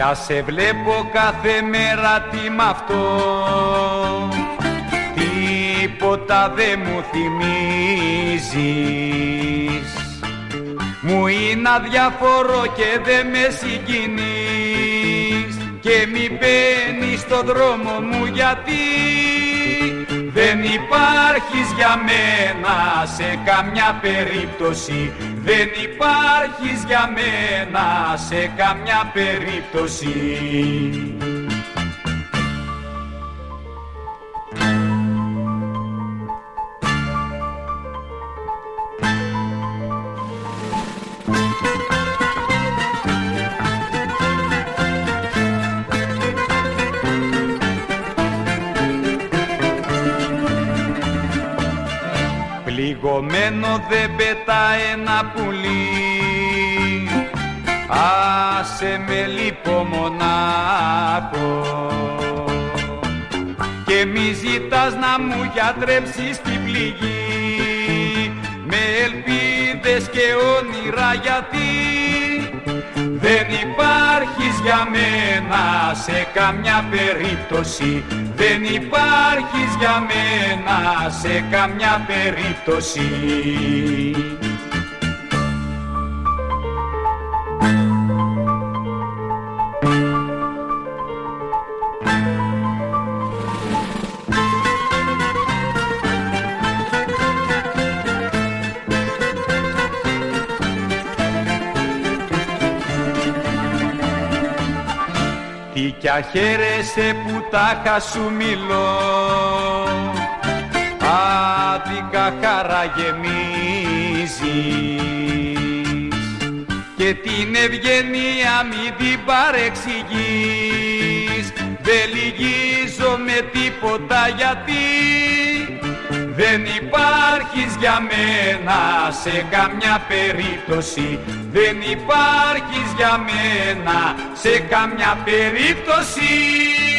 Κι ας σε βλέπω κάθε μέρα τι μ' αυτό. Τίποτα δεν μου θυμίζεις. Μου είναι αδιαφορό και δεν με συγκινείς. Και μη μπαίνεις στο δρόμο μου γιατί δεν υπάρχεις για μένα σε καμιά περίπτωση. Δεν υπάρχεις για μένα σε καμιά περίπτωση Πληγωμένο δεν πετάει ένα πουλί. Άσε με λείπω μονάχο. Και μη ζητάς να μου γιατρέψεις την πληγή. Με ελπίδες και όνειρα γιατί δεν υπάρχεις για μένα σε καμιά περίπτωση. Δεν υπάρχεις για μένα σε καμιά περίπτωση Τι κι αχαίρεσαι που τάχα σου μιλώ. Άδικα χαρά γεμίζεις. Και την ευγενία μη την παρεξηγείς. Δεν λυγίζω με τίποτα γιατί δεν υπάρχεις για μένα σε καμιά περίπτωση. Δεν υπάρχεις για μένα σε καμιά περίπτωση